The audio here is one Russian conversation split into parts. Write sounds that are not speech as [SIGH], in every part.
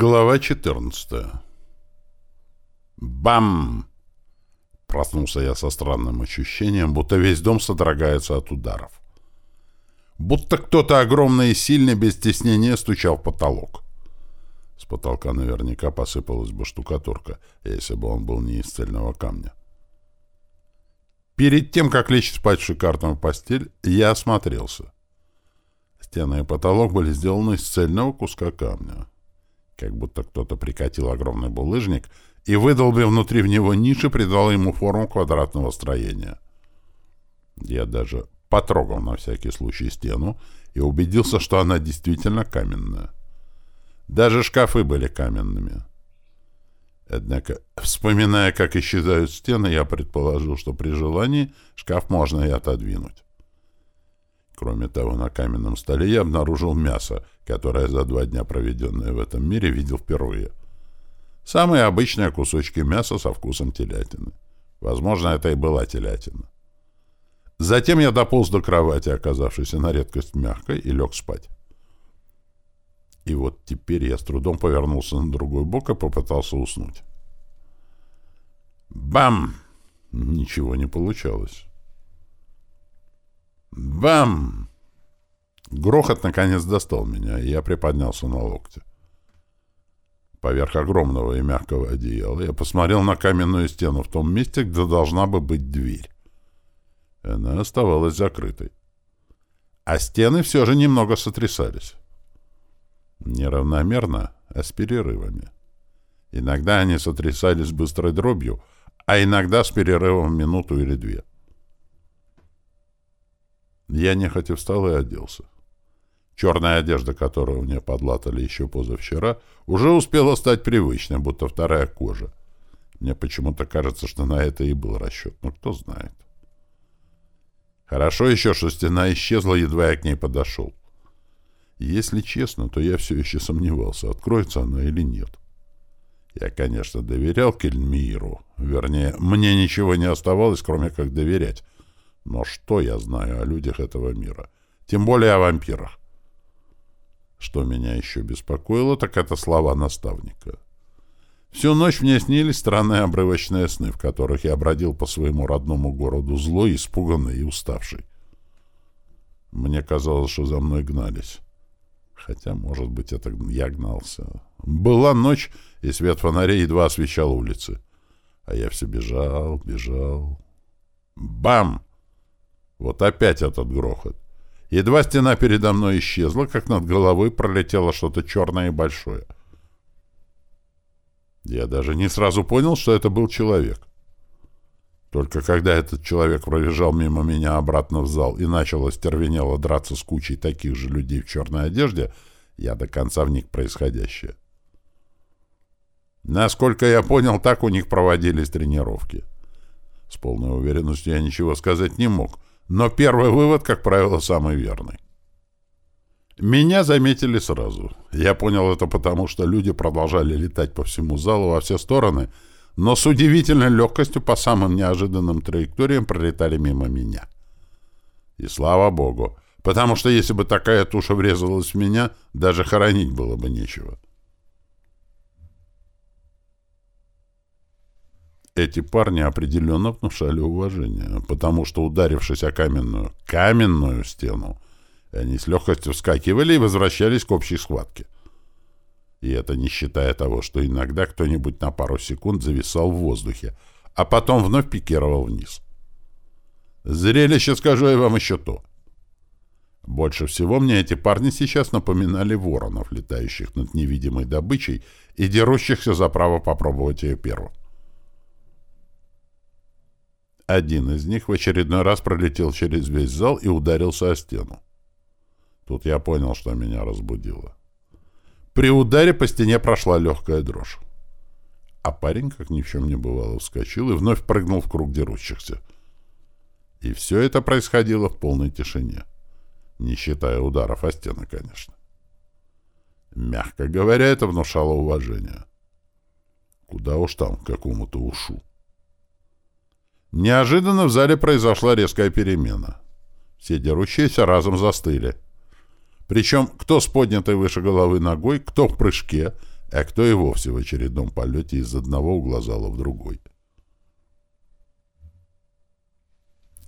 Глава 14 Бам! Проснулся я со странным ощущением, будто весь дом содрогается от ударов. Будто кто-то огромный и сильный без стеснения стучал в потолок. С потолка наверняка посыпалась бы штукатурка, если бы он был не из цельного камня. Перед тем, как лечь спать в шикарную постель, я осмотрелся. Стены и потолок были сделаны из цельного куска камня как будто кто-то прикатил огромный булыжник и, выдолбив внутри в него ниши, придал ему форму квадратного строения. Я даже потрогал на всякий случай стену и убедился, что она действительно каменная. Даже шкафы были каменными. Однако, вспоминая, как исчезают стены, я предположил, что при желании шкаф можно и отодвинуть. Кроме того, на каменном столе я обнаружил мясо, которое за два дня, проведенное в этом мире, видел впервые. Самые обычные кусочки мяса со вкусом телятины. Возможно, это и была телятина. Затем я дополз до кровати, оказавшейся на редкость мягкой, и лег спать. И вот теперь я с трудом повернулся на другой бок и попытался уснуть. Бам! Ничего не получалось. Бам! Грохот наконец достал меня, и я приподнялся на локте. Поверх огромного и мягкого одеяла я посмотрел на каменную стену в том месте, где должна бы быть дверь. Она оставалась закрытой. А стены все же немного сотрясались. Неравномерно, а с перерывами. Иногда они сотрясались быстрой дробью, а иногда с перерывом в минуту или две. Я нехотя встал и оделся. Черная одежда, которую мне подлатали еще позавчера, уже успела стать привычной, будто вторая кожа. Мне почему-то кажется, что на это и был расчет, но кто знает. Хорошо еще, что стена исчезла, едва я к ней подошел. Если честно, то я все еще сомневался, откроется она или нет. Я, конечно, доверял Кельмиру. Вернее, мне ничего не оставалось, кроме как доверять. Но что я знаю о людях этого мира? Тем более о вампирах. Что меня еще беспокоило, так это слова наставника. Всю ночь мне снились странные обрывочные сны, в которых я бродил по своему родному городу злой, испуганный и уставший. Мне казалось, что за мной гнались. Хотя, может быть, это я гнался. Была ночь, и свет фонарей едва освещал улицы. А я все бежал, бежал. Бам! Вот опять этот грохот. Едва стена передо мной исчезла, как над головой пролетело что-то черное и большое. Я даже не сразу понял, что это был человек. Только когда этот человек пробежал мимо меня обратно в зал и начал остервенело драться с кучей таких же людей в черной одежде, я до конца вник происходящее. Насколько я понял, так у них проводились тренировки. С полной уверенностью я ничего сказать не мог — но первый вывод, как правило, самый верный. Меня заметили сразу. Я понял это потому, что люди продолжали летать по всему залу во все стороны, но с удивительной легкостью по самым неожиданным траекториям пролетали мимо меня. И слава богу, потому что если бы такая туша врезалась в меня, даже хоронить было бы нечего. Эти парни определенно внушали уважение, потому что, ударившись о каменную, каменную стену, они с легкостью вскакивали и возвращались к общей схватке. И это не считая того, что иногда кто-нибудь на пару секунд зависал в воздухе, а потом вновь пикировал вниз. Зрелище, скажу я вам, еще то. Больше всего мне эти парни сейчас напоминали воронов, летающих над невидимой добычей и дерущихся за право попробовать ее первым. Один из них в очередной раз пролетел через весь зал и ударился о стену. Тут я понял, что меня разбудило. При ударе по стене прошла легкая дрожь. А парень, как ни в чем не бывало, вскочил и вновь прыгнул в круг дерущихся. И все это происходило в полной тишине. Не считая ударов о стены, конечно. Мягко говоря, это внушало уважение. Куда уж там, какому-то ушу. Неожиданно в зале произошла резкая перемена. Все дерущиеся разом застыли. Причем кто с поднятой выше головы ногой, кто в прыжке, а кто и вовсе в очередном полете из одного угла зала в другой.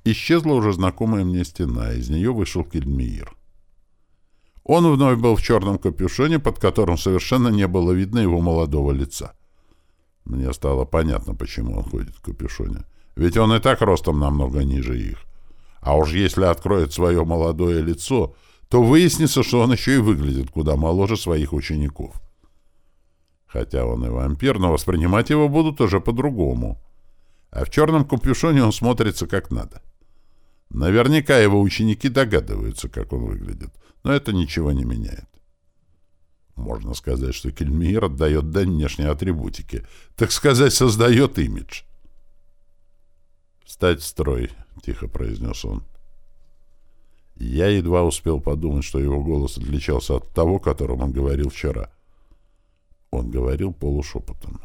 Исчезла уже знакомая мне стена, из нее вышел Кельмиир. Он вновь был в черном капюшоне, под которым совершенно не было видно его молодого лица. Мне стало понятно, почему он ходит в капюшоне. Ведь он и так ростом намного ниже их. А уж если откроет свое молодое лицо, то выяснится, что он еще и выглядит куда моложе своих учеников. Хотя он и вампир, но воспринимать его будут уже по-другому. А в черном капюшоне он смотрится как надо. Наверняка его ученики догадываются, как он выглядит, но это ничего не меняет. Можно сказать, что Кельмир отдает дань внешней атрибутике, так сказать, создает имидж. «Встать в строй», — тихо произнес он. Я едва успел подумать, что его голос отличался от того, которым он говорил вчера. Он говорил полушепотом.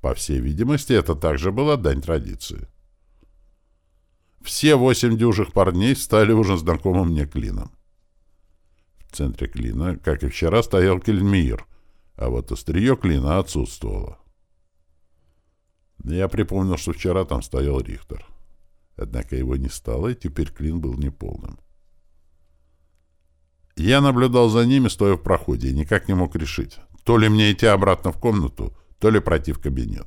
По всей видимости, это также была дань традиции. Все восемь дюжих парней стали уже знакомым мне клином. В центре клина, как и вчера, стоял Кельмир, а вот острие клина отсутствовало. Я припомнил, что вчера там стоял Рихтер. Однако его не стало, и теперь клин был неполным. Я наблюдал за ними, стоя в проходе, и никак не мог решить, то ли мне идти обратно в комнату, то ли пройти в кабинет.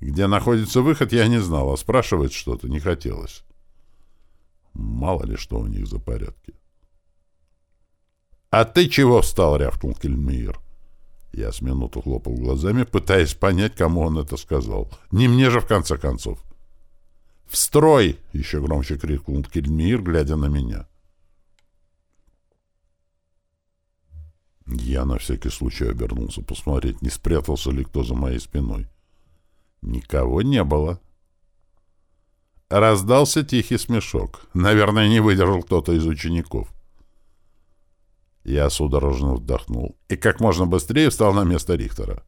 Где находится выход, я не знал, а спрашивать что-то не хотелось. Мало ли что у них за порядки. «А ты чего встал?» — рявкнул Кельмир. Я с минуту хлопал глазами, пытаясь понять, кому он это сказал. Не мне же, в конце концов. «В строй!» — еще громче крикнул Кельмир, глядя на меня. Я на всякий случай обернулся посмотреть, не спрятался ли кто за моей спиной. Никого не было. Раздался тихий смешок. Наверное, не выдержал кто-то из учеников. Я судорожно вдохнул и как можно быстрее встал на место Рихтера.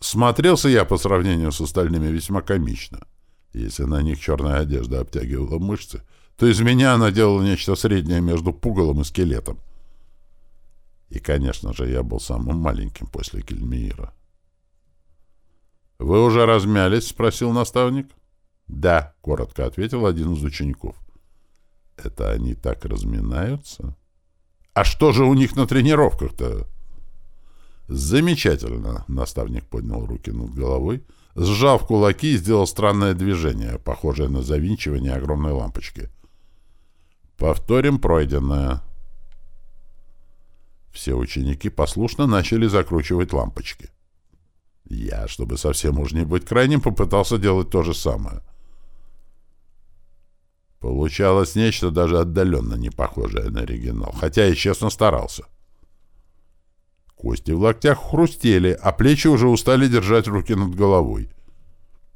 Смотрелся я по сравнению с остальными весьма комично. Если на них черная одежда обтягивала мышцы, то из меня она делала нечто среднее между пугалом и скелетом. И, конечно же, я был самым маленьким после Кельмиира. «Вы уже размялись?» — спросил наставник. «Да», — коротко ответил один из учеников. «Это они так разминаются?» «А что же у них на тренировках-то?» «Замечательно!» — наставник поднял руки над головой, сжав кулаки и сделал странное движение, похожее на завинчивание огромной лампочки. «Повторим пройденное». Все ученики послушно начали закручивать лампочки. Я, чтобы совсем уж не быть крайним, попытался делать то же самое. Получалось нечто даже отдаленно не похожее на оригинал, хотя и честно старался. Кости в локтях хрустели, а плечи уже устали держать руки над головой.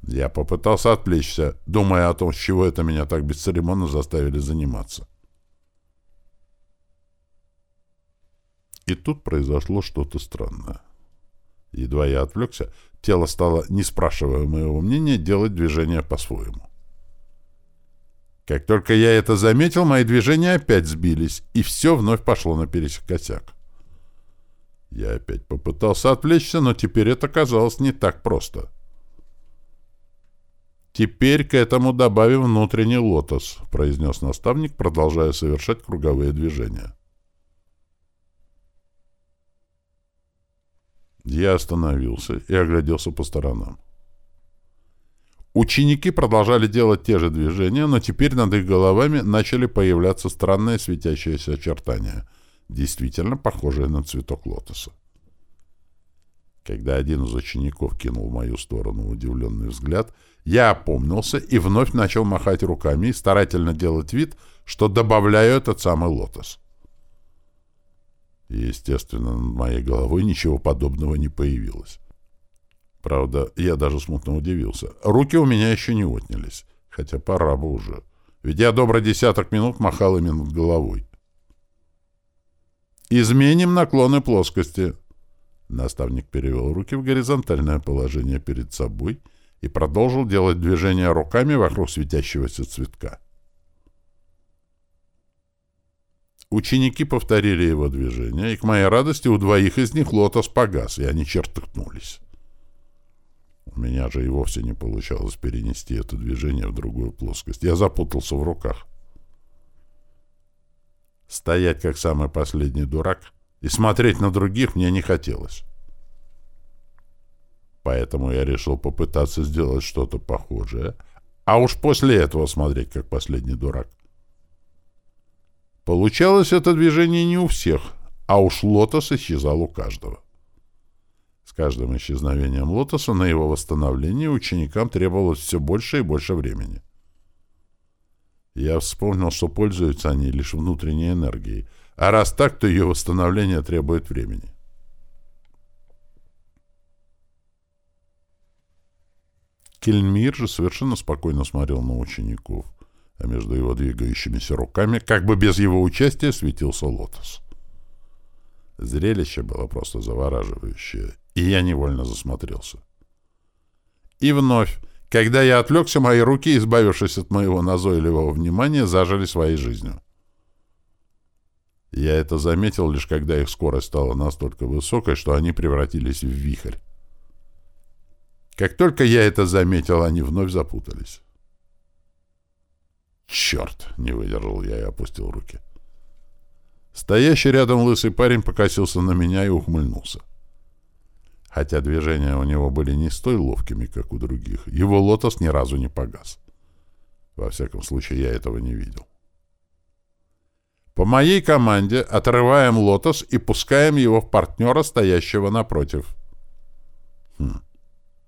Я попытался отвлечься, думая о том, с чего это меня так бесцеремонно заставили заниматься. И тут произошло что-то странное. Едва я отвлекся, тело стало, не спрашивая моего мнения, делать движение по-своему. Как только я это заметил, мои движения опять сбились, и все вновь пошло на пересекосяк. Я опять попытался отвлечься, но теперь это казалось не так просто. «Теперь к этому добавим внутренний лотос», — произнес наставник, продолжая совершать круговые движения. Я остановился и огляделся по сторонам. Ученики продолжали делать те же движения, но теперь над их головами начали появляться странные светящиеся очертания, действительно похожие на цветок лотоса. Когда один из учеников кинул в мою сторону удивленный взгляд, я опомнился и вновь начал махать руками и старательно делать вид, что добавляю этот самый лотос. Естественно, над моей головой ничего подобного не появилось. Правда, я даже смутно удивился. Руки у меня еще не отнялись, хотя пора бы уже. Ведь я добрый десяток минут махал ими над головой. «Изменим наклоны плоскости». Наставник перевел руки в горизонтальное положение перед собой и продолжил делать движения руками вокруг светящегося цветка. Ученики повторили его движение, и, к моей радости, у двоих из них лотос погас, и они чертыхнулись. Меня же и вовсе не получалось перенести это движение в другую плоскость. Я запутался в руках. Стоять как самый последний дурак и смотреть на других мне не хотелось. Поэтому я решил попытаться сделать что-то похожее, а уж после этого смотреть как последний дурак. Получалось это движение не у всех, а уж лотос исчезал у каждого. Каждым исчезновением лотоса на его восстановление ученикам требовалось все больше и больше времени. Я вспомнил, что пользуются они лишь внутренней энергией, а раз так, то ее восстановление требует времени. Кельмир же совершенно спокойно смотрел на учеников, а между его двигающимися руками, как бы без его участия, светился лотос. Зрелище было просто завораживающее, и я невольно засмотрелся. И вновь, когда я отвлекся, мои руки, избавившись от моего назойливого внимания, зажили своей жизнью. Я это заметил лишь когда их скорость стала настолько высокой, что они превратились в вихрь. Как только я это заметил, они вновь запутались. «Черт!» — не выдержал я и опустил руки. Стоящий рядом лысый парень покосился на меня и ухмыльнулся. Хотя движения у него были не столь ловкими, как у других, его лотос ни разу не погас. Во всяком случае, я этого не видел. По моей команде отрываем лотос и пускаем его в партнера, стоящего напротив. Хм.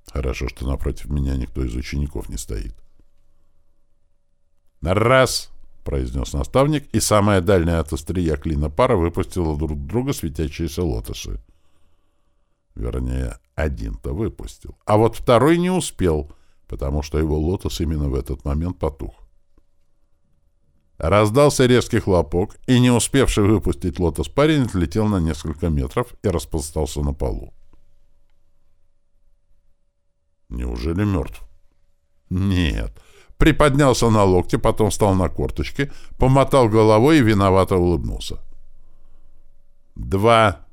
Хорошо, что напротив меня никто из учеников не стоит. «Раз!» — произнес наставник, и самая дальняя от острия клина пара выпустила друг друга светящиеся лотосы. Вернее, один-то выпустил. А вот второй не успел, потому что его лотос именно в этот момент потух. Раздался резкий хлопок, и не успевший выпустить лотос парень отлетел на несколько метров и распластался на полу. Неужели мертв? Нет. Приподнялся на локте, потом встал на корточки, помотал головой и виновато улыбнулся. Два.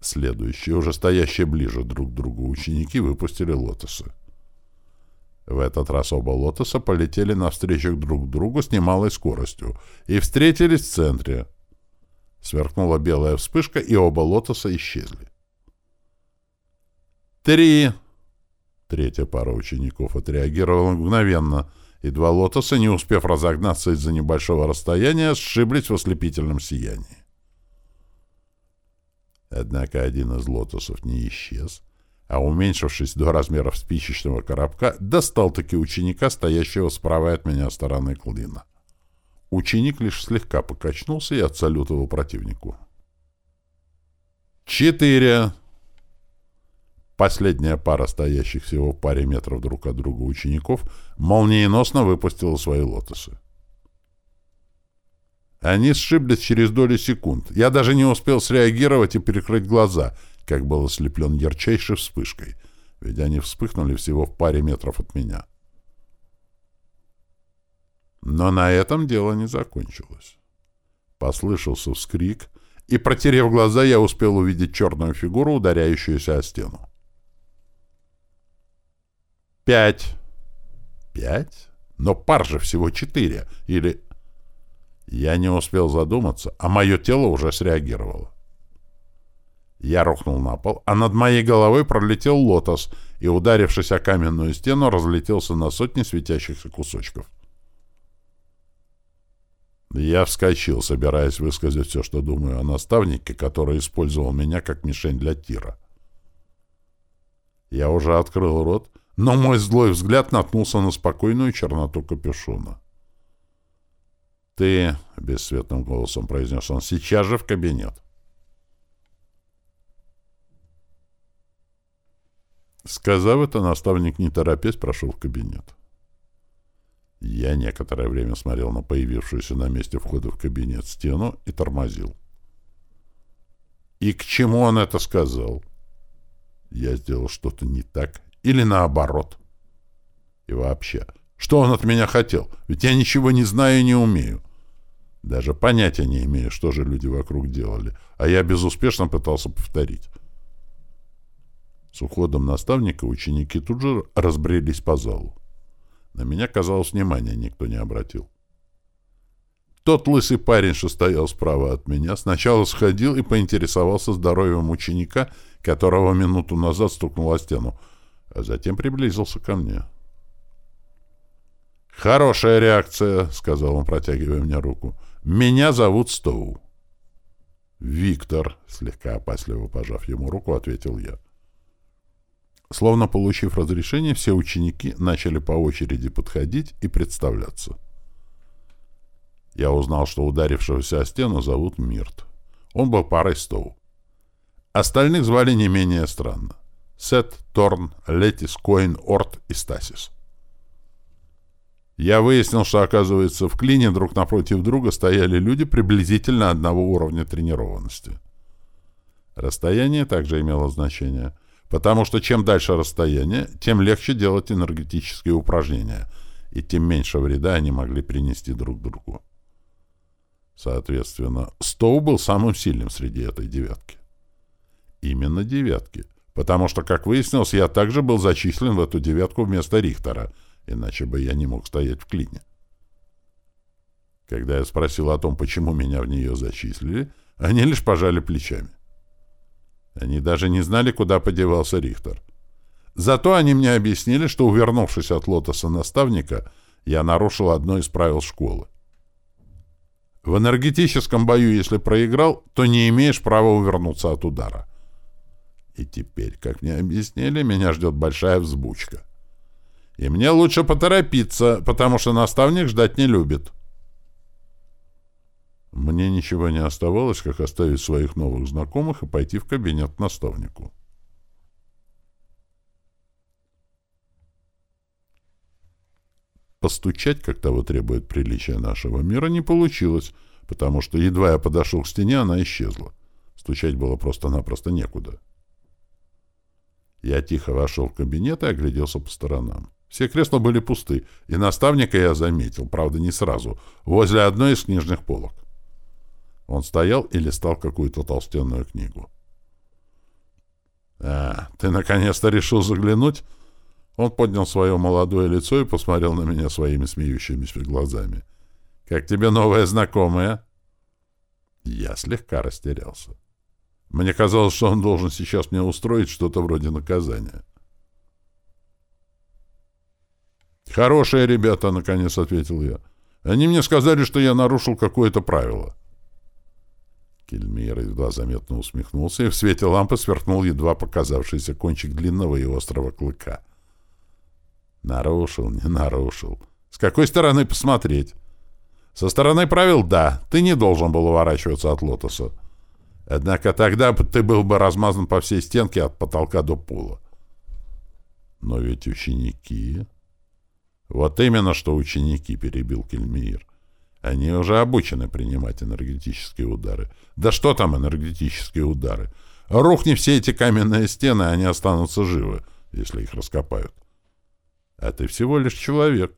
Следующие, уже стоящие ближе друг к другу ученики, выпустили лотосы. В этот раз оба лотоса полетели навстречу друг другу с немалой скоростью и встретились в центре. Сверкнула белая вспышка, и оба лотоса исчезли. «Три!» Третья пара учеников отреагировала мгновенно, и два лотоса, не успев разогнаться из-за небольшого расстояния, сшиблись в ослепительном сиянии. Однако один из лотосов не исчез, а, уменьшившись до размеров спичечного коробка, достал-таки ученика, стоящего справа от меня стороны клина. Ученик лишь слегка покачнулся и отсалютовал противнику. «Четыре!» Последняя пара стоящих всего в паре метров друг от друга учеников молниеносно выпустила свои лотосы. Они сшиблись через доли секунд. Я даже не успел среагировать и перекрыть глаза, как был ослеплен ярчайшей вспышкой, ведь они вспыхнули всего в паре метров от меня. Но на этом дело не закончилось. Послышался вскрик, и, протерев глаза, я успел увидеть черную фигуру, ударяющуюся о стену. Пять. Пять? Но пар же всего четыре. Или... Я не успел задуматься, а мое тело уже среагировало. Я рухнул на пол, а над моей головой пролетел лотос и, ударившись о каменную стену, разлетелся на сотни светящихся кусочков. Я вскочил, собираясь высказать все, что думаю о наставнике, который использовал меня как мишень для тира. Я уже открыл рот, но мой злой взгляд наткнулся на спокойную черноту капюшона. «Ты», — бесцветным голосом произнес он, — «сейчас же в кабинет». Сказав это, наставник, не торопясь, прошел в кабинет. Я некоторое время смотрел на появившуюся на месте входа в кабинет стену и тормозил. И к чему он это сказал? Я сделал что-то не так или наоборот? И вообще, что он от меня хотел? Ведь я ничего не знаю и не умею. Даже понятия не имею, что же люди вокруг делали, а я безуспешно пытался повторить. С уходом наставника ученики тут же разбрелись по залу. На меня, казалось, внимания никто не обратил. Тот лысый парень, что стоял справа от меня, сначала сходил и поинтересовался здоровьем ученика, которого минуту назад стукнул о стену, а затем приблизился ко мне. «Хорошая реакция», — сказал он, протягивая мне руку. «Меня зовут Стоу». «Виктор», — слегка опасливо пожав ему руку, ответил я. Словно получив разрешение, все ученики начали по очереди подходить и представляться. Я узнал, что ударившегося о стену зовут Мирт. Он был парой Стоу. Остальных звали не менее странно. Сет, Торн, Летис, Коин, Орт и Стасис. Я выяснил, что, оказывается, в клине друг напротив друга стояли люди приблизительно одного уровня тренированности. Расстояние также имело значение, потому что чем дальше расстояние, тем легче делать энергетические упражнения, и тем меньше вреда они могли принести друг другу. Соответственно, Стоу был самым сильным среди этой девятки. Именно девятки. Потому что, как выяснилось, я также был зачислен в эту девятку вместо Рихтера, иначе бы я не мог стоять в клине. Когда я спросил о том, почему меня в нее зачислили, они лишь пожали плечами. Они даже не знали, куда подевался Рихтер. Зато они мне объяснили, что, увернувшись от лотоса наставника, я нарушил одно из правил школы. В энергетическом бою, если проиграл, то не имеешь права увернуться от удара. И теперь, как мне объяснили, меня ждет большая взбучка. И мне лучше поторопиться, потому что наставник ждать не любит. Мне ничего не оставалось, как оставить своих новых знакомых и пойти в кабинет наставнику. Постучать, как того требует приличия нашего мира, не получилось, потому что едва я подошел к стене, она исчезла. Стучать было просто-напросто некуда. Я тихо вошел в кабинет и огляделся по сторонам. Все кресла были пусты, и наставника я заметил, правда, не сразу, возле одной из книжных полок. Он стоял и листал какую-то толстенную книгу. «А, ты наконец-то решил заглянуть?» Он поднял свое молодое лицо и посмотрел на меня своими смеющимися глазами. «Как тебе новая знакомая?» Я слегка растерялся. Мне казалось, что он должен сейчас мне устроить что-то вроде наказания. «Хорошие ребята», — наконец ответил я. «Они мне сказали, что я нарушил какое-то правило». Кельмир едва заметно усмехнулся, и в свете лампы сверкнул едва показавшийся кончик длинного и острого клыка. Нарушил, не нарушил. С какой стороны посмотреть? Со стороны правил — да, ты не должен был уворачиваться от лотоса. Однако тогда ты был бы размазан по всей стенке от потолка до пола. Но ведь ученики... Вот именно что ученики, перебил Кельмиир. Они уже обучены принимать энергетические удары. Да что там энергетические удары? Рухни все эти каменные стены, они останутся живы, если их раскопают. А ты всего лишь человек.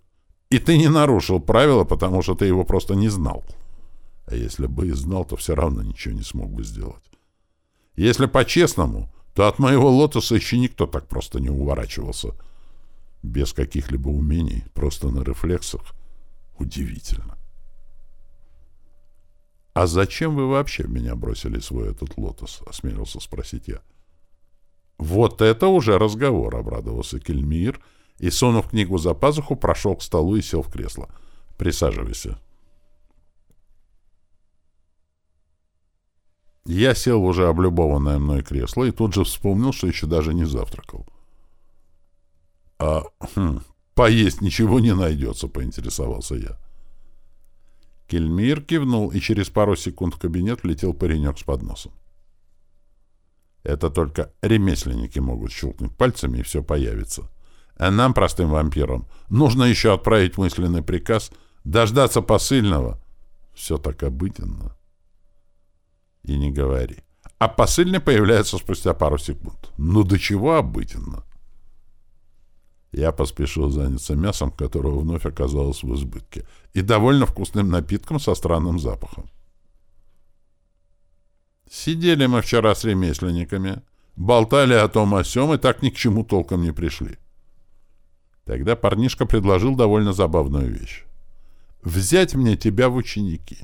И ты не нарушил правила, потому что ты его просто не знал. А если бы и знал, то все равно ничего не смог бы сделать. Если по-честному, то от моего лотоса еще никто так просто не уворачивался. Без каких-либо умений, просто на рефлексах. Удивительно. «А зачем вы вообще меня бросили свой этот лотос?» — осмелился спросить я. «Вот это уже разговор!» — обрадовался Кельмир — и, сунув книгу за пазуху, прошел к столу и сел в кресло. «Присаживайся». Я сел в уже облюбованное мной кресло и тут же вспомнил, что еще даже не завтракал. «А хм, поесть ничего не найдется», — поинтересовался я. Кельмир кивнул, и через пару секунд в кабинет влетел паренек с подносом. Это только ремесленники могут щелкнуть пальцами, и все появится. А нам, простым вампирам, нужно еще отправить мысленный приказ, дождаться посыльного. Все так обыденно. И не говори. А посыльный появляется спустя пару секунд. Ну до чего обыденно? Я поспешил заняться мясом, которого вновь оказалось в избытке, и довольно вкусным напитком со странным запахом. Сидели мы вчера с ремесленниками, болтали о том о сём и так ни к чему толком не пришли. Тогда парнишка предложил довольно забавную вещь. «Взять мне тебя в ученики.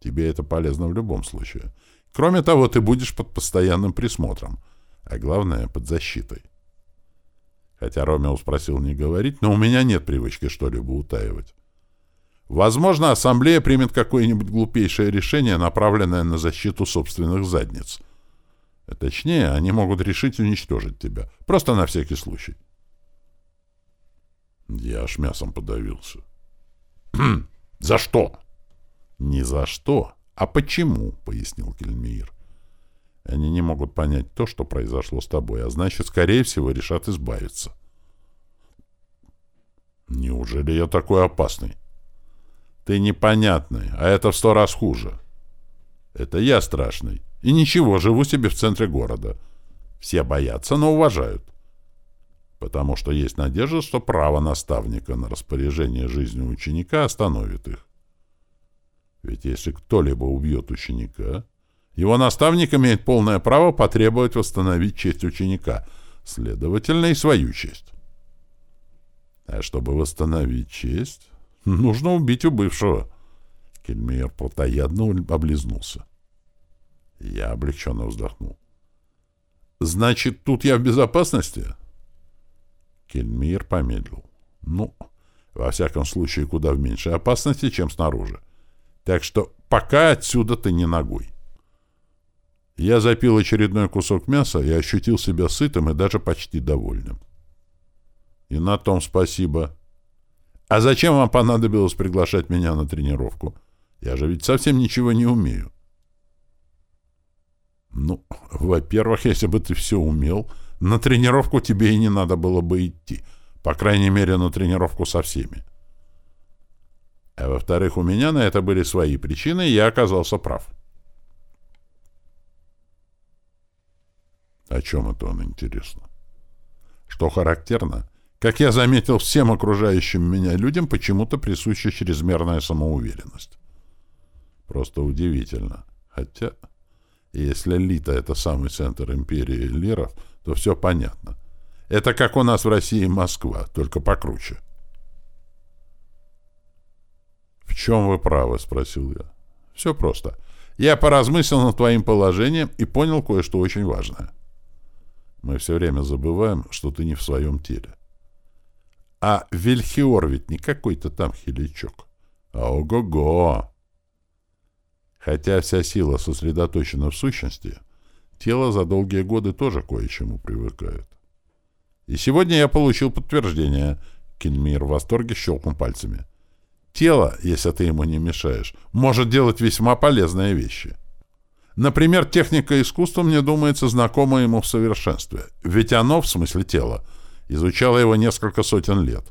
Тебе это полезно в любом случае. Кроме того, ты будешь под постоянным присмотром, а главное, под защитой. Хотя Ромео спросил не говорить, но у меня нет привычки что-либо утаивать. Возможно, ассамблея примет какое-нибудь глупейшее решение, направленное на защиту собственных задниц. А точнее, они могут решить уничтожить тебя. Просто на всякий случай. Я аж мясом подавился. [CLEARS THROAT] «За что?» «Не за что, а почему?» — пояснил Кельмир. Они не могут понять то, что произошло с тобой, а значит, скорее всего, решат избавиться. Неужели я такой опасный? Ты непонятный, а это в сто раз хуже. Это я страшный. И ничего, живу себе в центре города. Все боятся, но уважают. Потому что есть надежда, что право наставника на распоряжение жизнью ученика остановит их. Ведь если кто-либо убьет ученика, его наставник имеет полное право потребовать восстановить честь ученика, следовательно, и свою честь. А чтобы восстановить честь, нужно убить убывшего. Кельмейер протоядно облизнулся. Я облегченно вздохнул. «Значит, тут я в безопасности?» Кельмир помедлил. «Ну, во всяком случае, куда в меньшей опасности, чем снаружи. Так что пока отсюда ты не ногой». Я запил очередной кусок мяса и ощутил себя сытым и даже почти довольным. И на том спасибо. А зачем вам понадобилось приглашать меня на тренировку? Я же ведь совсем ничего не умею. Ну, во-первых, если бы ты все умел, на тренировку тебе и не надо было бы идти. По крайней мере, на тренировку со всеми. А во-вторых, у меня на это были свои причины, и я оказался прав. — О чем это он, интересно? Что характерно, как я заметил, всем окружающим меня людям почему-то присуща чрезмерная самоуверенность. Просто удивительно. Хотя, если Лита — это самый центр империи лиров, то все понятно. Это как у нас в России Москва, только покруче. «В чем вы правы?» — спросил я. «Все просто. Я поразмыслил над твоим положением и понял кое-что очень важное. Мы все время забываем, что ты не в своем теле. А Вельхиор ведь не какой-то там хилячок, а ого-го! Хотя вся сила сосредоточена в сущности, тело за долгие годы тоже кое-чему привыкает. И сегодня я получил подтверждение. Кельмир в восторге щелкнул пальцами. Тело, если ты ему не мешаешь, может делать весьма полезные вещи. Например, техника искусства, мне думается, знакома ему в совершенстве, ведь оно, в смысле тела, изучало его несколько сотен лет.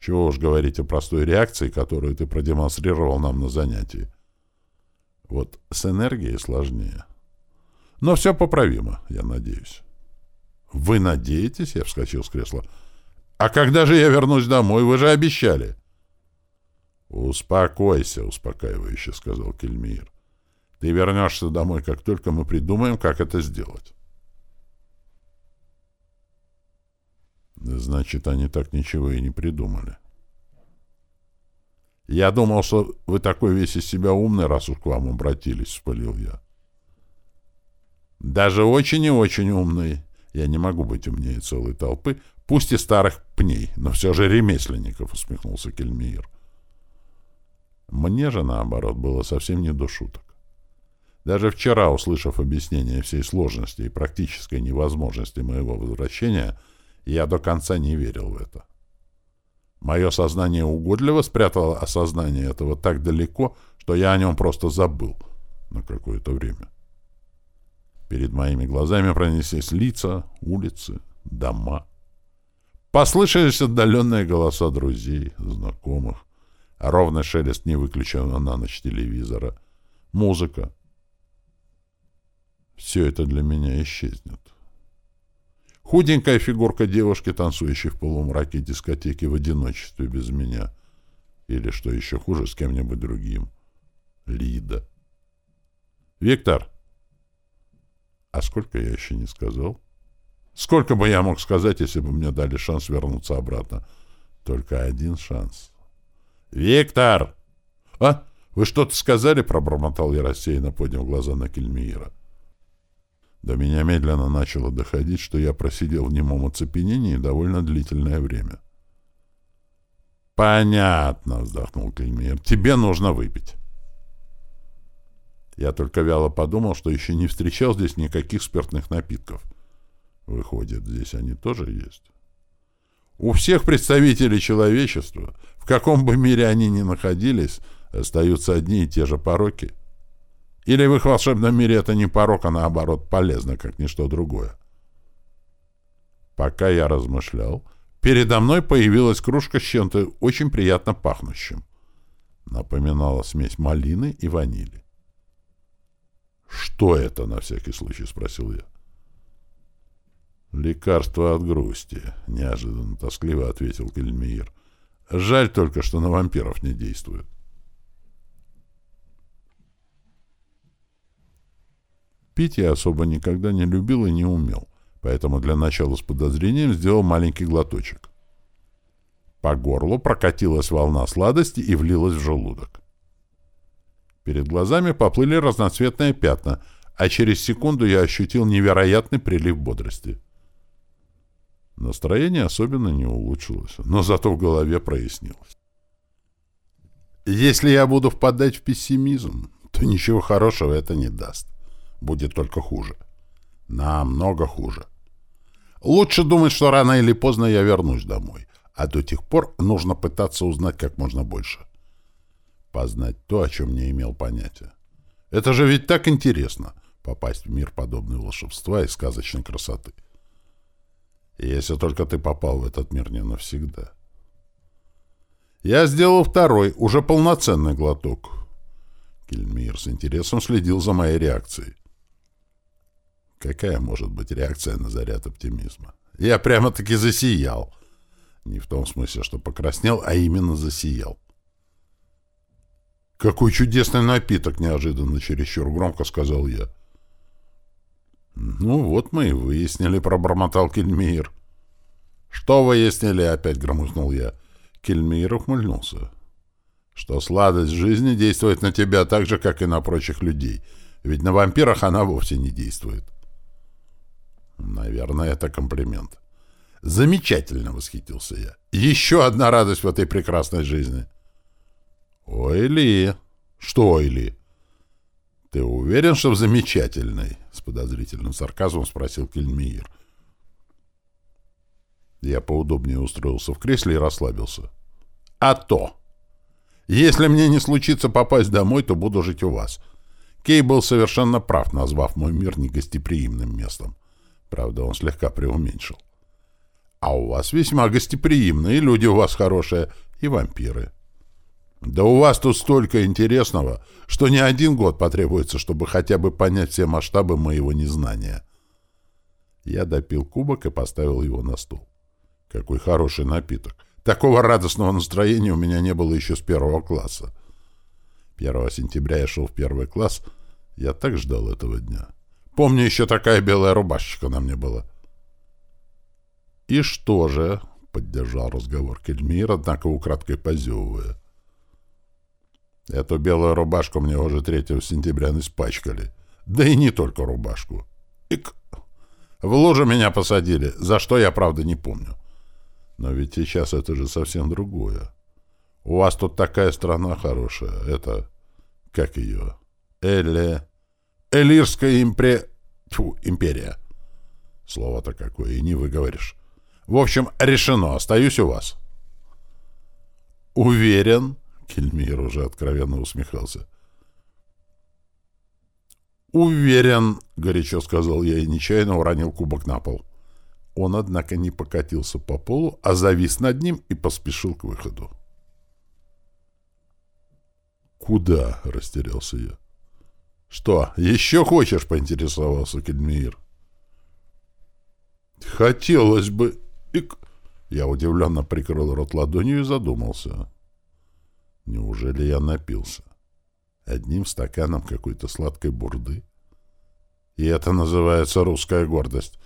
Чего уж говорить о простой реакции, которую ты продемонстрировал нам на занятии. Вот с энергией сложнее. Но все поправимо, я надеюсь. «Вы надеетесь?» — я вскочил с кресла. «А когда же я вернусь домой? Вы же обещали!» «Успокойся», — успокаивающе сказал Кельмир. Ты вернешься домой, как только мы придумаем, как это сделать. Значит, они так ничего и не придумали. Я думал, что вы такой весь из себя умный, раз уж к вам обратились, — вспылил я. Даже очень и очень умный. Я не могу быть умнее целой толпы, пусть и старых пней, но все же ремесленников, — усмехнулся Кельмир. Мне же, наоборот, было совсем не до шуток. Даже вчера, услышав объяснение всей сложности и практической невозможности моего возвращения, я до конца не верил в это. Мое сознание угодливо спрятало осознание этого так далеко, что я о нем просто забыл на какое-то время. Перед моими глазами пронеслись лица, улицы, дома. Послышались отдаленные голоса друзей, знакомых, ровный шелест невыключенного на ночь телевизора, музыка, все это для меня исчезнет. Худенькая фигурка девушки, танцующей в полумраке дискотеки в одиночестве без меня. Или, что еще хуже, с кем-нибудь другим. Лида. «Виктор!» А сколько я еще не сказал? Сколько бы я мог сказать, если бы мне дали шанс вернуться обратно? Только один шанс. «Виктор!» «А? Вы что-то сказали?» — пробормотал я рассеянно, подняв глаза на Кельмиира. До меня медленно начало доходить, что я просидел в немом оцепенении довольно длительное время. «Понятно», — вздохнул Кельмир. «Тебе нужно выпить». Я только вяло подумал, что еще не встречал здесь никаких спиртных напитков. Выходит, здесь они тоже есть. У всех представителей человечества, в каком бы мире они ни находились, остаются одни и те же пороки. Или в их волшебном мире это не порок, а наоборот полезно, как ничто другое. Пока я размышлял, передо мной появилась кружка с чем-то очень приятно пахнущим. Напоминала смесь малины и ванили. «Что это?» — на всякий случай спросил я. «Лекарство от грусти», — неожиданно тоскливо ответил Кельмиир. «Жаль только, что на вампиров не действует». Пить я особо никогда не любил и не умел, поэтому для начала с подозрением сделал маленький глоточек. По горлу прокатилась волна сладости и влилась в желудок. Перед глазами поплыли разноцветные пятна, а через секунду я ощутил невероятный прилив бодрости. Настроение особенно не улучшилось, но зато в голове прояснилось. Если я буду впадать в пессимизм, то ничего хорошего это не даст. Будет только хуже. Намного хуже. Лучше думать, что рано или поздно я вернусь домой, а до тех пор нужно пытаться узнать как можно больше. Познать то, о чем не имел понятия. Это же ведь так интересно — попасть в мир подобный волшебства и сказочной красоты. Если только ты попал в этот мир не навсегда. Я сделал второй, уже полноценный глоток. Кельмир с интересом следил за моей реакцией. Какая может быть реакция на заряд оптимизма? Я прямо-таки засиял. Не в том смысле, что покраснел, а именно засиял. «Какой чудесный напиток!» — неожиданно чересчур громко сказал я. «Ну вот мы и выяснили», — пробормотал Кельмир. «Что выяснили?» — опять громыхнул я. Кельмир ухмыльнулся. «Что сладость жизни действует на тебя так же, как и на прочих людей. Ведь на вампирах она вовсе не действует». «Наверное, это комплимент». «Замечательно!» — восхитился я. «Еще одна радость в этой прекрасной жизни». «Ой, Ли!» «Что, ой, Ли?» «Ты уверен, что в замечательной?» — с подозрительным сарказмом спросил Кельмиир. Я поудобнее устроился в кресле и расслабился. «А то! Если мне не случится попасть домой, то буду жить у вас». Кей был совершенно прав, назвав мой мир негостеприимным местом. Правда, он слегка преуменьшил. «А у вас весьма гостеприимные, люди у вас хорошие, и вампиры». Да у вас тут столько интересного, что не один год потребуется, чтобы хотя бы понять все масштабы моего незнания. Я допил кубок и поставил его на стол. Какой хороший напиток. Такого радостного настроения у меня не было еще с первого класса. 1 сентября я шел в первый класс. Я так ждал этого дня. Помню, еще такая белая рубашечка на мне была. «И что же?» — поддержал разговор Кельмир, однако украдкой позевывая. Эту белую рубашку мне уже 3 сентября испачкали. Да и не только рубашку. Ик. В лужу меня посадили, за что я, правда, не помню. Но ведь сейчас это же совсем другое. У вас тут такая страна хорошая. Это... Как ее? Эле... Элирская импре... Тьфу, империя. Слово-то какое, и не выговоришь. В общем, решено, остаюсь у вас. Уверен, Кельмир уже откровенно усмехался. «Уверен», — горячо сказал я и нечаянно уронил кубок на пол. Он, однако, не покатился по полу, а завис над ним и поспешил к выходу. «Куда?» — растерялся я. «Что, еще хочешь?» — поинтересовался Кельмир. Хотелось бы... Ик... Я удивленно прикрыл рот ладонью и задумался. Неужели я напился? Одним стаканом какой-то сладкой бурды? И это называется русская гордость.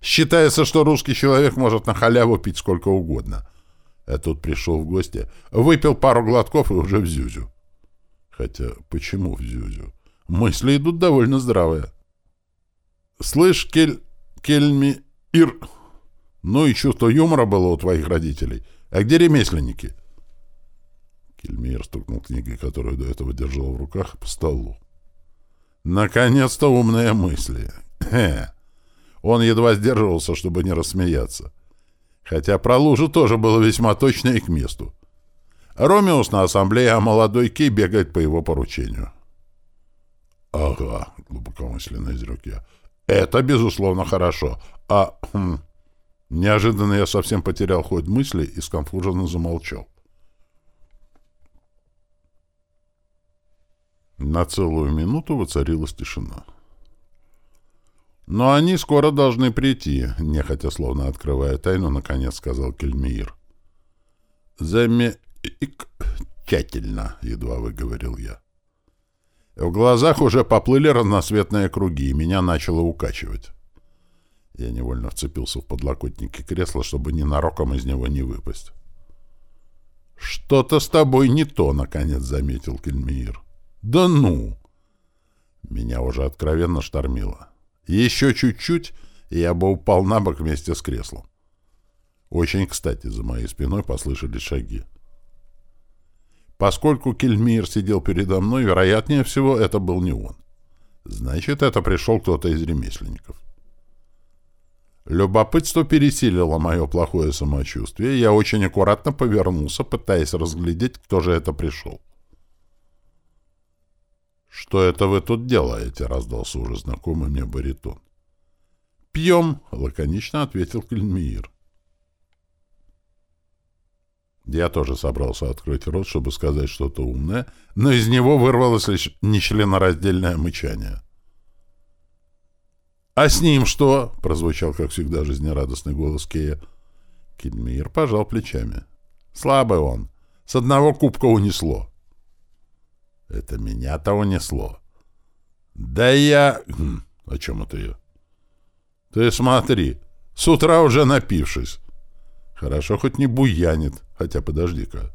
Считается, что русский человек может на халяву пить сколько угодно. А тут пришел в гости, выпил пару глотков и уже в зюзю. Хотя, почему в зюзю? Мысли идут довольно здравые. «Слышь, Кель... Кельми... Ир...» Ну и чувство юмора было у твоих родителей. А где ремесленники? Кельмир стукнул книгой, которую до этого держал в руках, по столу. Наконец-то умные мысли. Он едва сдерживался, чтобы не рассмеяться. Хотя про лужу тоже было весьма точно и к месту. Ромеус на ассамблее, а молодой Кей бегает по его поручению. «Ага», — глубокомысленно изрек я, — «это, безусловно, хорошо. А, хм, Неожиданно я совсем потерял ход мысли и сконфуженно замолчал. На целую минуту воцарилась тишина. «Но они скоро должны прийти», — нехотя словно открывая тайну, наконец сказал Кельмиир. «Замечательно», — едва выговорил я. В глазах уже поплыли разноцветные круги, и меня начало укачивать. Я невольно вцепился в подлокотники кресла, чтобы ненароком из него не выпасть. «Что-то с тобой не то», — наконец заметил Кельмиир. «Да ну!» Меня уже откровенно штормило. Еще чуть-чуть, и я бы упал на бок вместе с креслом. Очень кстати, за моей спиной послышались шаги. Поскольку Кельмир сидел передо мной, вероятнее всего, это был не он. Значит, это пришел кто-то из ремесленников. Любопытство пересилило мое плохое самочувствие, и я очень аккуратно повернулся, пытаясь разглядеть, кто же это пришел. «Что это вы тут делаете?» — раздался уже знакомый мне баритон. «Пьем», — лаконично ответил Кельмиир. Я тоже собрался открыть рот, чтобы сказать что-то умное, но из него вырвалось лишь нечленораздельное мычание. «А с ним что?» — прозвучал, как всегда, жизнерадостный голос Кея. Кельмир пожал плечами. «Слабый он. С одного кубка унесло». «Это меня-то унесло». «Да я...» хм, «О чем это я?» «Ты смотри, с утра уже напившись». «Хорошо, хоть не буянит. Хотя, подожди-ка».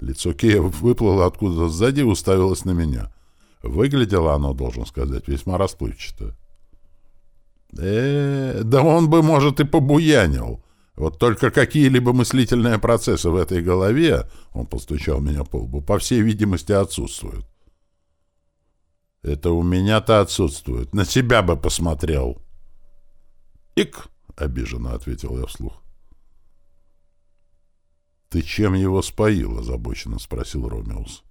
Лицо Кея выплыло откуда-то сзади и уставилось на меня. Выглядело оно, должен сказать, весьма расплывчато. Э, да он бы, может, и побуянил. Вот только какие-либо мыслительные процессы в этой голове, он постучал меня по лбу, по всей видимости, отсутствуют. Это у меня-то отсутствует. На себя бы посмотрел. Ик, обиженно ответил я вслух. «Ты чем его споил?» — озабоченно спросил Ромеус.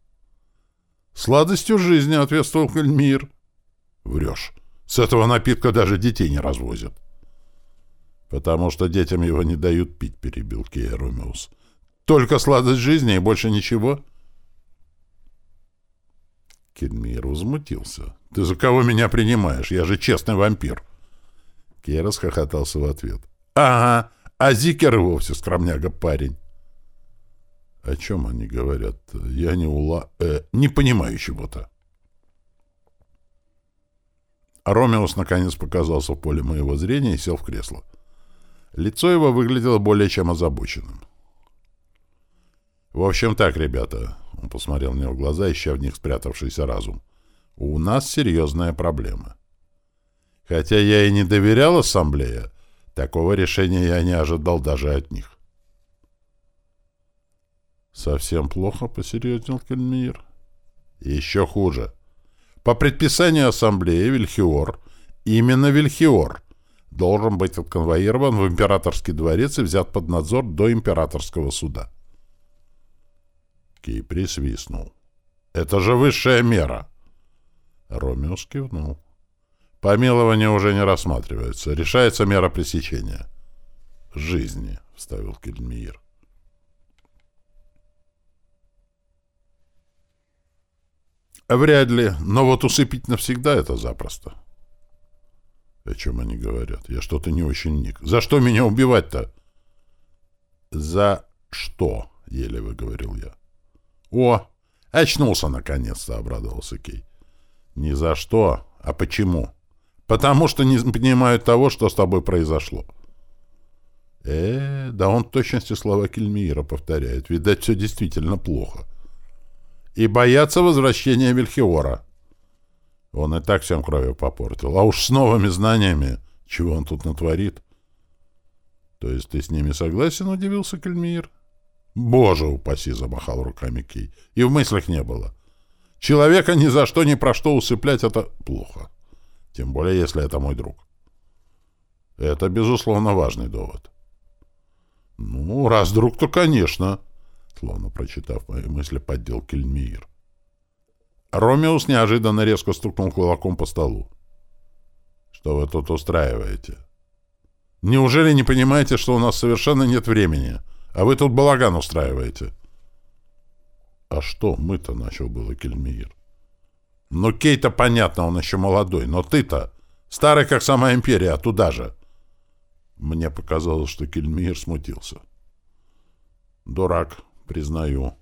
«Сладостью жизни», — ответствовал Кельмир. «Врешь. С этого напитка даже детей не развозят. «Потому что детям его не дают пить», — перебил Кея Ромеус. «Только сладость жизни и больше ничего?» Кельмир возмутился. «Ты за кого меня принимаешь? Я же честный вампир!» Кей расхохотался в ответ. «Ага, а Зикер вовсе скромняга парень». «О чем они говорят? Я не ула... Э, не понимаю чего-то». Ромеус наконец показался в поле моего зрения и сел в кресло. Лицо его выглядело более чем озабоченным. «В общем так, ребята», — он посмотрел мне в глаза, ища в них спрятавшийся разум, — «у нас серьезная проблема. Хотя я и не доверял ассамблее, такого решения я не ожидал даже от них». «Совсем плохо», — посерьезнел Кельмир. «Еще хуже. По предписанию ассамблеи Вильхиор, именно Вильхиор, должен быть отконвоирован в императорский дворец и взят под надзор до императорского суда. Кей присвистнул. «Это же высшая мера!» Ромеус кивнул. «Помилование уже не рассматривается. Решается мера пресечения». «Жизни», — вставил Кельмиир. Вряд ли, но вот усыпить навсегда это запросто. О чем они говорят? Я что-то не очень ник. За что меня убивать-то? За что? Еле выговорил я. О, очнулся наконец-то, обрадовался Кей. Не за что, а почему? Потому что не понимают того, что с тобой произошло. Э, да он в точности слова Кельмиира повторяет. Видать, все действительно плохо. И боятся возвращения Вильхиора. Он и так всем кровью попортил. А уж с новыми знаниями, чего он тут натворит. То есть ты с ними согласен, удивился Кельмир? Боже упаси, замахал руками Кей. И в мыслях не было. Человека ни за что, ни про что усыплять — это плохо. Тем более, если это мой друг. Это, безусловно, важный довод. Ну, раз друг, то, конечно, словно прочитав мои мысли, поддел Кельмир. Ромеус неожиданно резко стукнул кулаком по столу. «Что вы тут устраиваете? Неужели не понимаете, что у нас совершенно нет времени, а вы тут балаган устраиваете?» «А что мы-то?» — начал было Кельмир. «Ну, Кей-то понятно, он еще молодой, но ты-то старый, как сама империя, а туда же!» Мне показалось, что Кельмир смутился. «Дурак, признаю»,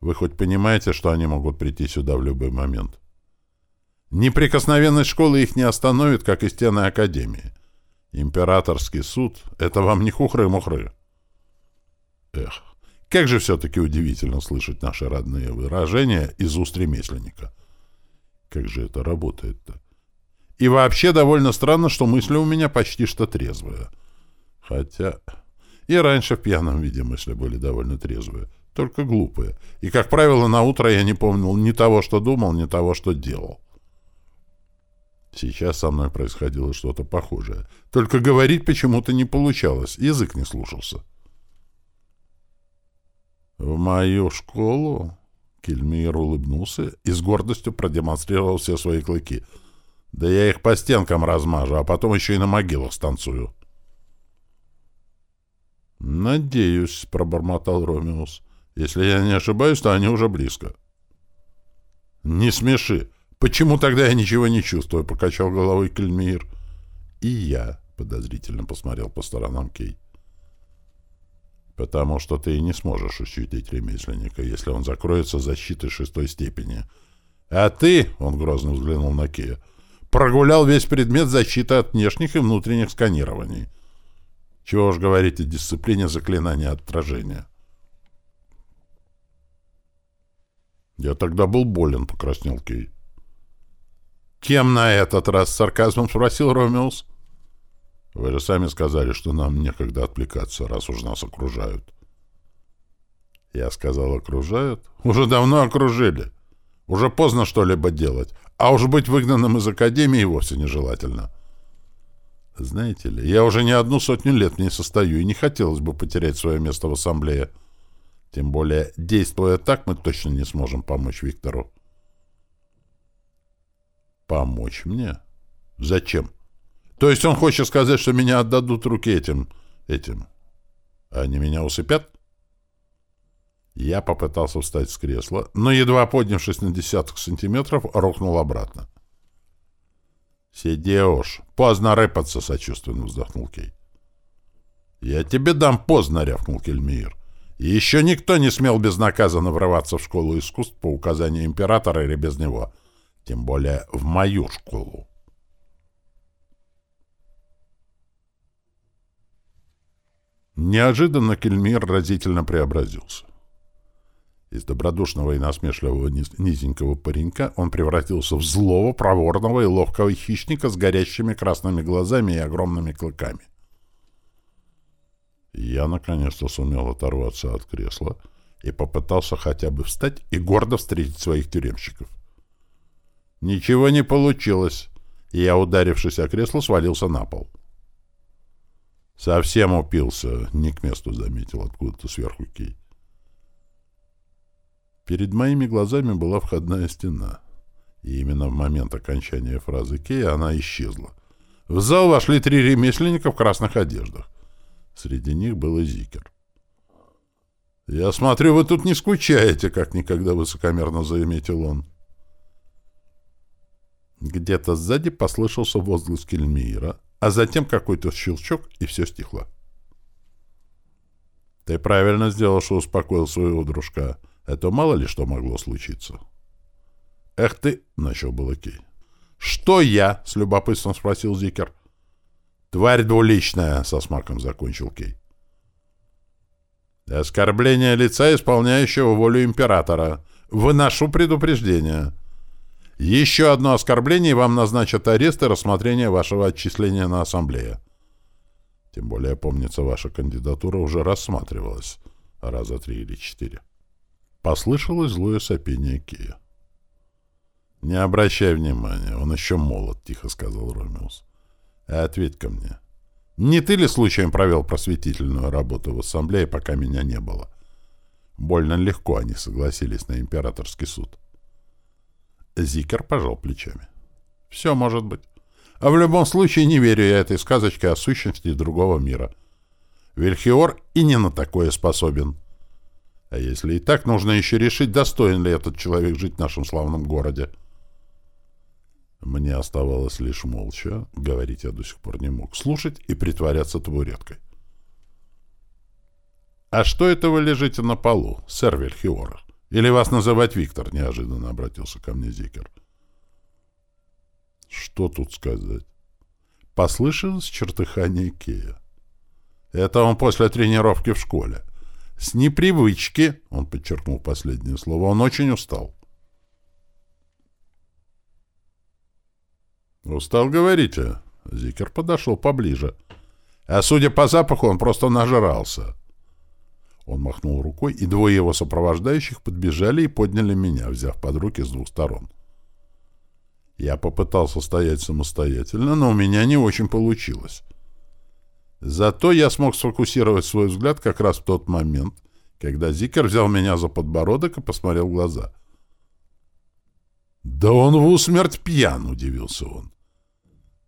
вы хоть понимаете, что они могут прийти сюда в любой момент? Неприкосновенность школы их не остановит, как и стены Академии. Императорский суд — это вам не хухры-мухры. Эх, как же все-таки удивительно слышать наши родные выражения из уст ремесленника. Как же это работает-то? И вообще довольно странно, что мысли у меня почти что трезвые. Хотя и раньше в пьяном виде мысли были довольно трезвые только глупые. И, как правило, на утро я не помнил ни того, что думал, ни того, что делал. Сейчас со мной происходило что-то похожее. Только говорить почему-то не получалось, язык не слушался. «В мою школу?» Кельмир улыбнулся и с гордостью продемонстрировал все свои клыки. «Да я их по стенкам размажу, а потом еще и на могилах станцую». «Надеюсь», — пробормотал Ромеус. Если я не ошибаюсь, то они уже близко. «Не смеши. Почему тогда я ничего не чувствую?» — покачал головой Кельмир. «И я», — подозрительно посмотрел по сторонам Кей. «Потому что ты не сможешь ощутить ремесленника, если он закроется защитой шестой степени. А ты, — он грозно взглянул на Кея, — прогулял весь предмет защиты от внешних и внутренних сканирований. Чего уж говорить о дисциплине заклинания отражения». Я тогда был болен, покраснел Кей. «Кем на этот раз?» — сарказмом спросил Ромеус. «Вы же сами сказали, что нам некогда отвлекаться, раз уж нас окружают». Я сказал, окружают? Уже давно окружили. Уже поздно что-либо делать. А уж быть выгнанным из академии вовсе нежелательно. Знаете ли, я уже не одну сотню лет не состою, и не хотелось бы потерять свое место в ассамблее. Тем более, действуя так, мы точно не сможем помочь Виктору. Помочь мне? Зачем? То есть он хочет сказать, что меня отдадут руки этим... этим... Они меня усыпят? Я попытался встать с кресла, но, едва поднявшись на десяток сантиметров, рухнул обратно. «Сиди уж, поздно рыпаться», — сочувственно вздохнул Кей. «Я тебе дам поздно», — рявкнул Кельмир. И еще никто не смел безнаказанно врываться в школу искусств по указанию императора или без него. Тем более в мою школу. Неожиданно Кельмир разительно преобразился. Из добродушного и насмешливого низенького паренька он превратился в злого, проворного и ловкого хищника с горящими красными глазами и огромными клыками. Я наконец-то сумел оторваться от кресла и попытался хотя бы встать и гордо встретить своих тюремщиков. Ничего не получилось, и я, ударившись о кресло, свалился на пол. «Совсем упился», — не к месту заметил откуда-то сверху Кей. Перед моими глазами была входная стена, и именно в момент окончания фразы Кея она исчезла. В зал вошли три ремесленника в красных одеждах. Среди них был и Зикер. «Я смотрю, вы тут не скучаете», — как никогда высокомерно заметил он. Где-то сзади послышался возглас Кельмира, а затем какой-то щелчок, и все стихло. «Ты правильно сделал, что успокоил своего дружка. Это мало ли что могло случиться». «Эх ты!» — начал было Кей. «Что я?» — с любопытством спросил Зикер. «Тварь двуличная!» — со смаком закончил Кей. «Оскорбление лица, исполняющего волю императора. Выношу предупреждение. Еще одно оскорбление, и вам назначат арест и рассмотрение вашего отчисления на ассамблее. Тем более, помнится, ваша кандидатура уже рассматривалась раза три или четыре». Послышалось злое сопение Кия. «Не обращай внимания, он еще молод», — тихо сказал Ромеус. «А ответь ко мне. Не ты ли случаем провел просветительную работу в ассамблее, пока меня не было? Больно легко они согласились на императорский суд». Зикер пожал плечами. «Все может быть. А в любом случае не верю я этой сказочке о сущности другого мира. Вильхиор и не на такое способен. А если и так, нужно еще решить, достоин ли этот человек жить в нашем славном городе». Мне оставалось лишь молча, говорить я до сих пор не мог, слушать и притворяться табуреткой. «А что это вы лежите на полу, сэр Вильхиора? Или вас называть Виктор?» — неожиданно обратился ко мне Зикер. «Что тут сказать?» Послышалось чертыхание Кея. «Это он после тренировки в школе. С непривычки, — он подчеркнул последнее слово, — он очень устал. «Устал, говорите?» Зикер подошел поближе. «А судя по запаху, он просто нажрался». Он махнул рукой, и двое его сопровождающих подбежали и подняли меня, взяв под руки с двух сторон. Я попытался стоять самостоятельно, но у меня не очень получилось. Зато я смог сфокусировать свой взгляд как раз в тот момент, когда Зикер взял меня за подбородок и посмотрел в глаза. «Да он в усмерть пьян!» — удивился он.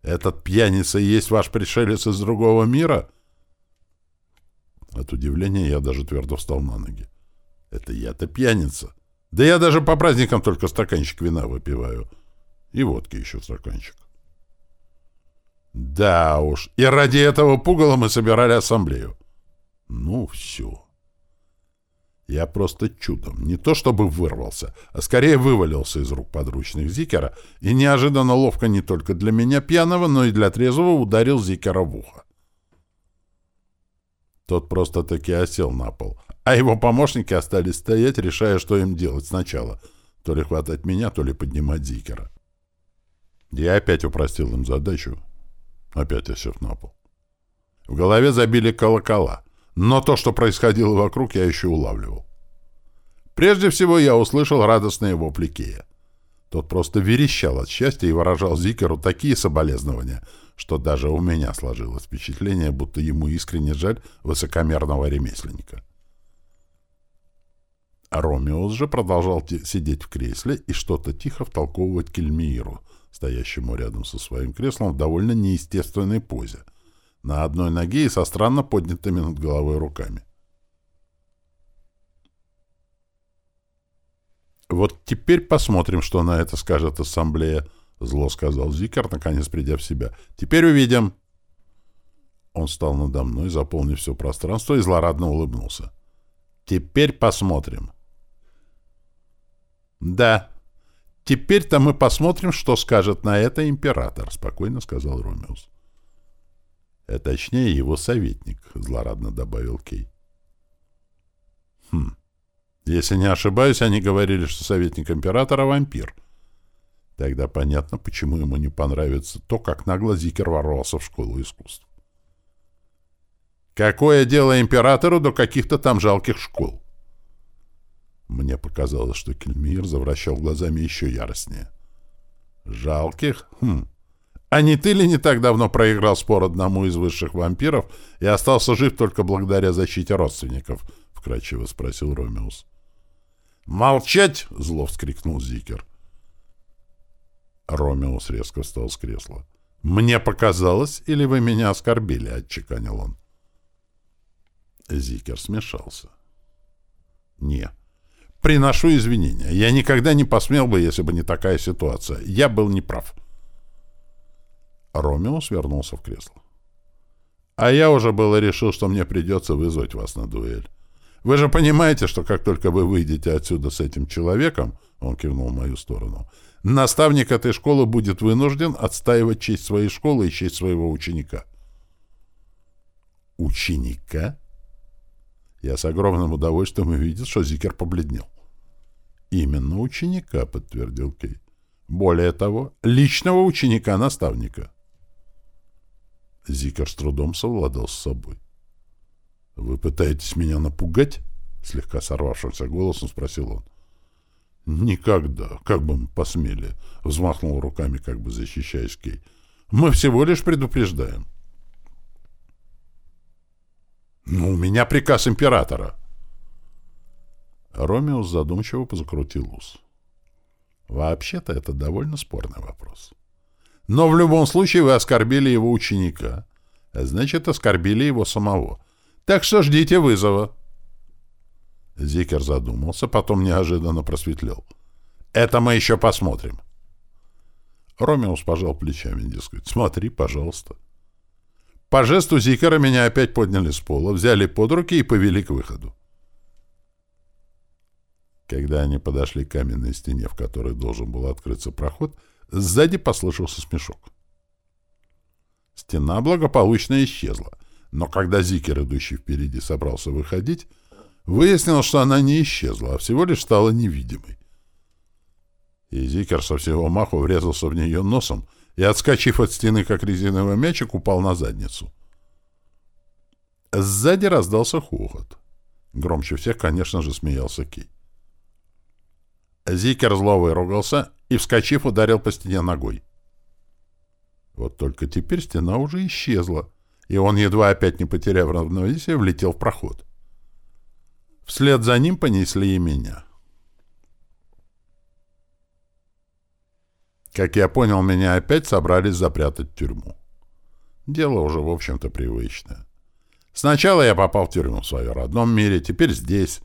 Этот пьяница и есть ваш пришелец из другого мира? От удивления я даже твердо встал на ноги. Это я-то пьяница. Да я даже по праздникам только стаканчик вина выпиваю. И водки еще стаканчик. Да уж, и ради этого пугала мы собирали ассамблею. Ну, все. Я просто чудом, не то чтобы вырвался, а скорее вывалился из рук подручных Зикера и неожиданно ловко не только для меня пьяного, но и для трезвого ударил Зикера в ухо. Тот просто-таки осел на пол, а его помощники остались стоять, решая, что им делать сначала. То ли хватать меня, то ли поднимать Зикера. Я опять упростил им задачу, опять осев на пол. В голове забили колокола — но то, что происходило вокруг, я еще улавливал. Прежде всего я услышал радостные вопли Кея. Тот просто верещал от счастья и выражал Зикеру такие соболезнования, что даже у меня сложилось впечатление, будто ему искренне жаль высокомерного ремесленника. А же продолжал сидеть в кресле и что-то тихо втолковывать Кельмииру, стоящему рядом со своим креслом в довольно неестественной позе — на одной ноге и со странно поднятыми над головой руками. «Вот теперь посмотрим, что на это скажет ассамблея», — зло сказал Зикер, наконец придя в себя. «Теперь увидим». Он встал надо мной, заполнив все пространство, и злорадно улыбнулся. «Теперь посмотрим». «Да, теперь-то мы посмотрим, что скажет на это император», — спокойно сказал Ромеус. А точнее, его советник, — злорадно добавил Кей. Хм. Если не ошибаюсь, они говорили, что советник императора — вампир. Тогда понятно, почему ему не понравится то, как нагло Зикер ворвался в школу искусств. Какое дело императору до каких-то там жалких школ? Мне показалось, что Кельмир завращал глазами еще яростнее. Жалких? Хм. А не ты ли не так давно проиграл спор одному из высших вампиров и остался жив только благодаря защите родственников? — вкрадчиво спросил Ромеус. «Молчать!» — зло вскрикнул Зикер. Ромеус резко встал с кресла. «Мне показалось, или вы меня оскорбили?» — отчеканил он. Зикер смешался. «Не. Приношу извинения. Я никогда не посмел бы, если бы не такая ситуация. Я был неправ. Ромео свернулся в кресло. А я уже было решил, что мне придется вызвать вас на дуэль. Вы же понимаете, что как только вы выйдете отсюда с этим человеком, он кивнул в мою сторону, наставник этой школы будет вынужден отстаивать честь своей школы и честь своего ученика. Ученика? Я с огромным удовольствием увидел, что Зикер побледнел. Именно ученика, подтвердил Кей. Более того, личного ученика-наставника. Зикер с трудом совладал с собой. «Вы пытаетесь меня напугать?» Слегка сорвавшимся голосом спросил он. «Никогда. Как бы мы посмели?» Взмахнул руками, как бы защищаясь Кей. «Мы всего лишь предупреждаем». «Ну, у меня приказ императора». Ромеус задумчиво позакрутил ус. «Вообще-то это довольно спорный вопрос. Но в любом случае вы оскорбили его ученика, а значит, оскорбили его самого. Так что ждите вызова». Зикер задумался, потом неожиданно просветлел. «Это мы еще посмотрим». Ромеус пожал плечами, дескать. «Смотри, пожалуйста». По жесту Зикера меня опять подняли с пола, взяли под руки и повели к выходу. Когда они подошли к каменной стене, в которой должен был открыться проход, сзади послышался смешок. Стена благополучно исчезла, но когда Зикер, идущий впереди, собрался выходить, выяснилось, что она не исчезла, а всего лишь стала невидимой. И Зикер со всего маху врезался в нее носом, и, отскочив от стены, как резиновый мячик, упал на задницу. Сзади раздался хохот. Громче всех, конечно же, смеялся Кей. Зикер зло выругался и, вскочив, ударил по стене ногой. Вот только теперь стена уже исчезла, и он, едва опять не потеряв равновесие, влетел в проход. Вслед за ним понесли и меня. Как я понял, меня опять собрались запрятать в тюрьму. Дело уже, в общем-то, привычное. Сначала я попал в тюрьму в своем родном мире, теперь здесь.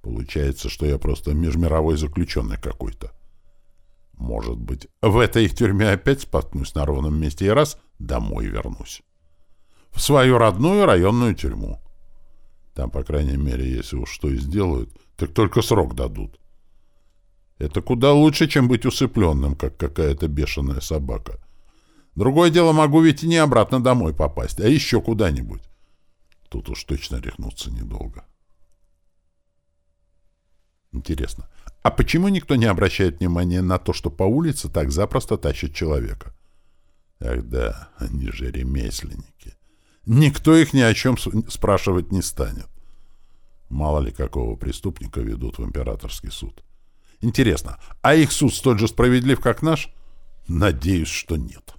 Получается, что я просто межмировой заключенный какой-то. Может быть, в этой их тюрьме опять споткнусь на ровном месте и раз домой вернусь. В свою родную районную тюрьму. Там, по крайней мере, если уж что и сделают, так только срок дадут. Это куда лучше, чем быть усыпленным, как какая-то бешеная собака. Другое дело, могу ведь и не обратно домой попасть, а еще куда-нибудь. Тут уж точно рехнуться недолго. Интересно, а почему никто не обращает внимания на то, что по улице так запросто тащат человека? Ах да, они же ремесленники. Никто их ни о чем спрашивать не станет. Мало ли какого преступника ведут в императорский суд. Интересно, а их суд столь же справедлив, как наш? Надеюсь, что нет.